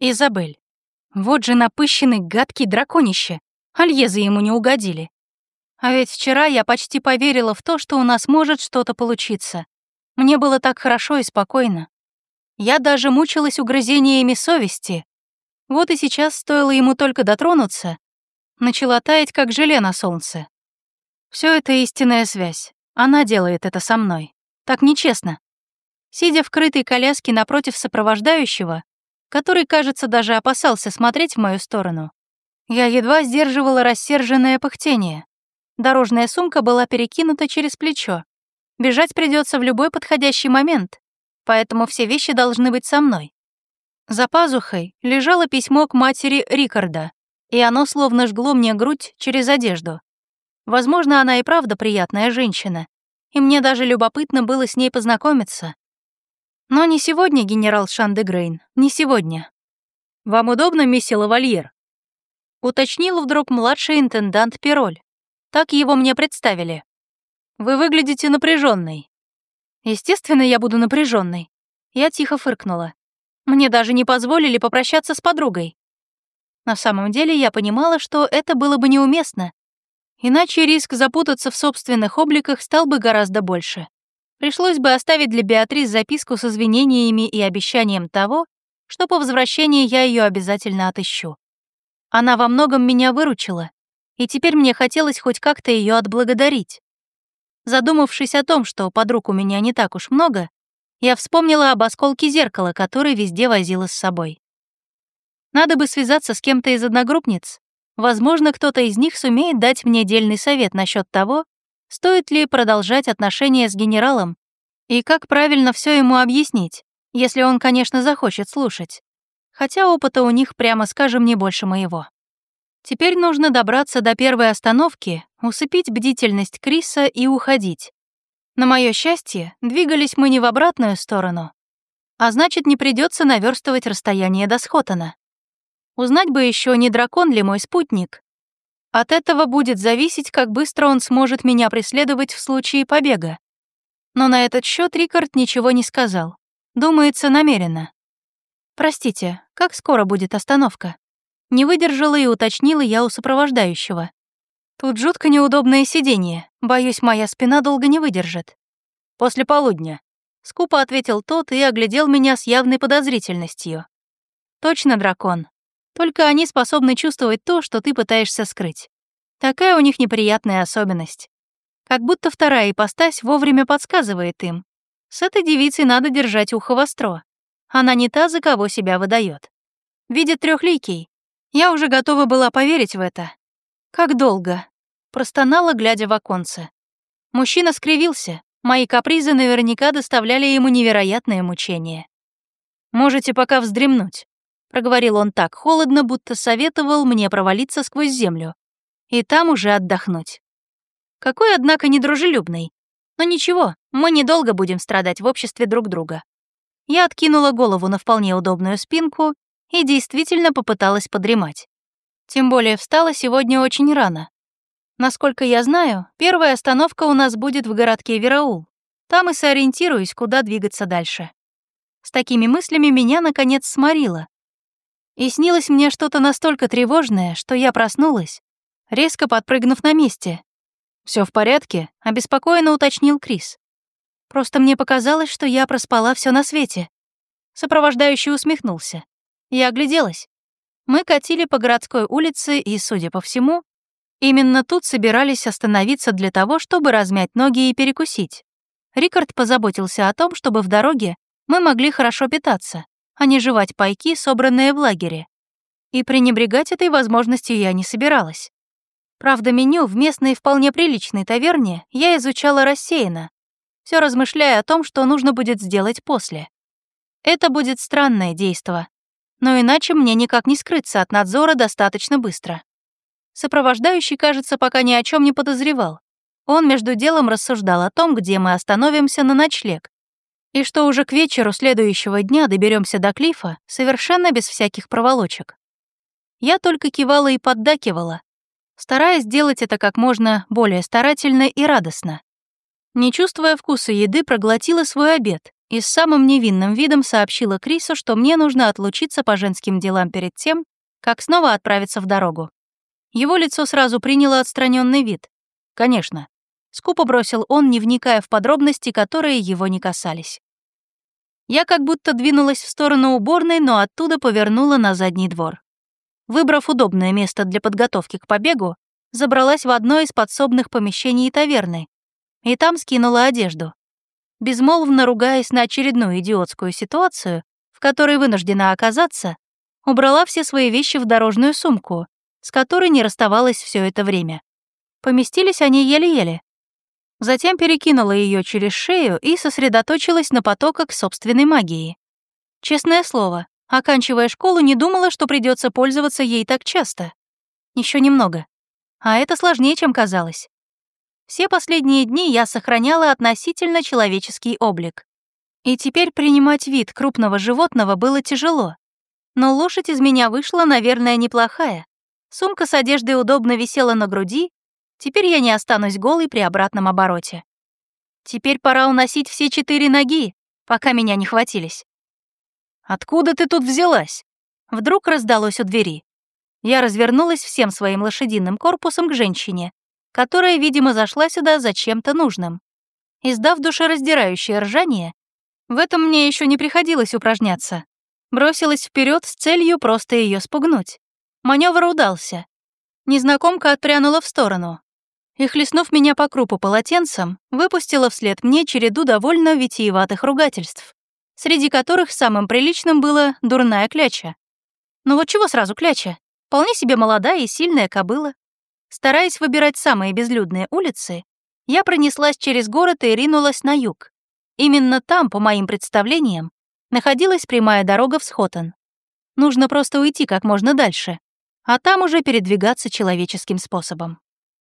Изабель. Вот же напыщенный гадкий драконище. Альезы ему не угодили. А ведь вчера я почти поверила в то, что у нас может что-то получиться. Мне было так хорошо и спокойно. Я даже мучилась угрызениями совести. Вот и сейчас стоило ему только дотронуться, начала таять, как желе на солнце. Все это истинная связь. Она делает это со мной. Так нечестно. Сидя в крытой коляске напротив сопровождающего, который, кажется, даже опасался смотреть в мою сторону, я едва сдерживала рассерженное пыхтение. Дорожная сумка была перекинута через плечо. Бежать придется в любой подходящий момент, поэтому все вещи должны быть со мной. За пазухой лежало письмо к матери Рикарда, и оно словно жгло мне грудь через одежду. Возможно, она и правда приятная женщина, и мне даже любопытно было с ней познакомиться. Но не сегодня, генерал Шандегрейн, не сегодня. «Вам удобно, мисси Лавальер?» Уточнил вдруг младший интендант Пироль. Так его мне представили. «Вы выглядите напряженной. Естественно, я буду напряженной. Я тихо фыркнула. Мне даже не позволили попрощаться с подругой. На самом деле я понимала, что это было бы неуместно. Иначе риск запутаться в собственных обликах стал бы гораздо больше. Пришлось бы оставить для Беатрис записку с извинениями и обещанием того, что по возвращении я ее обязательно отыщу. Она во многом меня выручила, и теперь мне хотелось хоть как-то ее отблагодарить. Задумавшись о том, что подруг у меня не так уж много, я вспомнила об осколке зеркала, который везде возила с собой. Надо бы связаться с кем-то из одногруппниц. Возможно, кто-то из них сумеет дать мне дельный совет насчет того, стоит ли продолжать отношения с генералом и как правильно все ему объяснить, если он, конечно, захочет слушать. Хотя опыта у них, прямо скажем, не больше моего. Теперь нужно добраться до первой остановки, усыпить бдительность Криса и уходить. На мое счастье, двигались мы не в обратную сторону, а значит, не придется наверстывать расстояние до Схотона. Узнать бы еще, не дракон ли мой спутник. От этого будет зависеть, как быстро он сможет меня преследовать в случае побега. Но на этот счет Рикард ничего не сказал. Думается, намеренно. «Простите, как скоро будет остановка?» Не выдержала и уточнила я у сопровождающего. «Тут жутко неудобное сиденье. Боюсь, моя спина долго не выдержит». «После полудня», — скупо ответил тот и оглядел меня с явной подозрительностью. «Точно дракон. Только они способны чувствовать то, что ты пытаешься скрыть. Такая у них неприятная особенность. Как будто вторая ипостась вовремя подсказывает им. С этой девицей надо держать ухо востро. Она не та, за кого себя выдает. Видит трехликий. Я уже готова была поверить в это. Как долго? Простонала, глядя в оконце. Мужчина скривился. Мои капризы наверняка доставляли ему невероятное мучение. «Можете пока вздремнуть», — проговорил он так холодно, будто советовал мне провалиться сквозь землю. И там уже отдохнуть. Какой, однако, недружелюбный. Но ничего, мы недолго будем страдать в обществе друг друга. Я откинула голову на вполне удобную спинку и действительно попыталась подремать. Тем более встала сегодня очень рано. Насколько я знаю, первая остановка у нас будет в городке Вераул. Там и сориентируюсь, куда двигаться дальше. С такими мыслями меня, наконец, сморило. И снилось мне что-то настолько тревожное, что я проснулась, резко подпрыгнув на месте. Все в порядке?» — обеспокоенно уточнил Крис. «Просто мне показалось, что я проспала все на свете». Сопровождающий усмехнулся. Я огляделась. Мы катили по городской улице и, судя по всему, именно тут собирались остановиться для того, чтобы размять ноги и перекусить. Рикард позаботился о том, чтобы в дороге мы могли хорошо питаться а не жевать пайки, собранные в лагере. И пренебрегать этой возможностью я не собиралась. Правда, меню в местной вполне приличной таверне я изучала рассеянно, все размышляя о том, что нужно будет сделать после. Это будет странное действо, но иначе мне никак не скрыться от надзора достаточно быстро. Сопровождающий, кажется, пока ни о чем не подозревал. Он между делом рассуждал о том, где мы остановимся на ночлег, и что уже к вечеру следующего дня доберемся до Клифа совершенно без всяких проволочек. Я только кивала и поддакивала, стараясь сделать это как можно более старательно и радостно. Не чувствуя вкуса еды, проглотила свой обед и с самым невинным видом сообщила Крису, что мне нужно отлучиться по женским делам перед тем, как снова отправиться в дорогу. Его лицо сразу приняло отстраненный вид. Конечно. Скупо бросил он, не вникая в подробности, которые его не касались. Я как будто двинулась в сторону уборной, но оттуда повернула на задний двор. Выбрав удобное место для подготовки к побегу, забралась в одно из подсобных помещений таверны и там скинула одежду. Безмолвно ругаясь на очередную идиотскую ситуацию, в которой вынуждена оказаться, убрала все свои вещи в дорожную сумку, с которой не расставалась все это время. Поместились они еле-еле. Затем перекинула ее через шею и сосредоточилась на потоках собственной магии. Честное слово, оканчивая школу, не думала, что придется пользоваться ей так часто. Еще немного. А это сложнее, чем казалось. Все последние дни я сохраняла относительно человеческий облик. И теперь принимать вид крупного животного было тяжело. Но лошадь из меня вышла, наверное, неплохая. Сумка с одеждой удобно висела на груди, теперь я не останусь голой при обратном обороте. Теперь пора уносить все четыре ноги, пока меня не хватились. «Откуда ты тут взялась?» Вдруг раздалось у двери. Я развернулась всем своим лошадиным корпусом к женщине, которая, видимо, зашла сюда за чем-то нужным. Издав душераздирающее ржание, в этом мне еще не приходилось упражняться, бросилась вперед с целью просто ее спугнуть. Маневр удался. Незнакомка отпрянула в сторону и, хлестнув меня по крупу полотенцем, выпустила вслед мне череду довольно витиеватых ругательств, среди которых самым приличным было «дурная кляча». Ну вот чего сразу кляча? Вполне себе молодая и сильная кобыла. Стараясь выбирать самые безлюдные улицы, я пронеслась через город и ринулась на юг. Именно там, по моим представлениям, находилась прямая дорога в Схотон. Нужно просто уйти как можно дальше, а там уже передвигаться человеческим способом.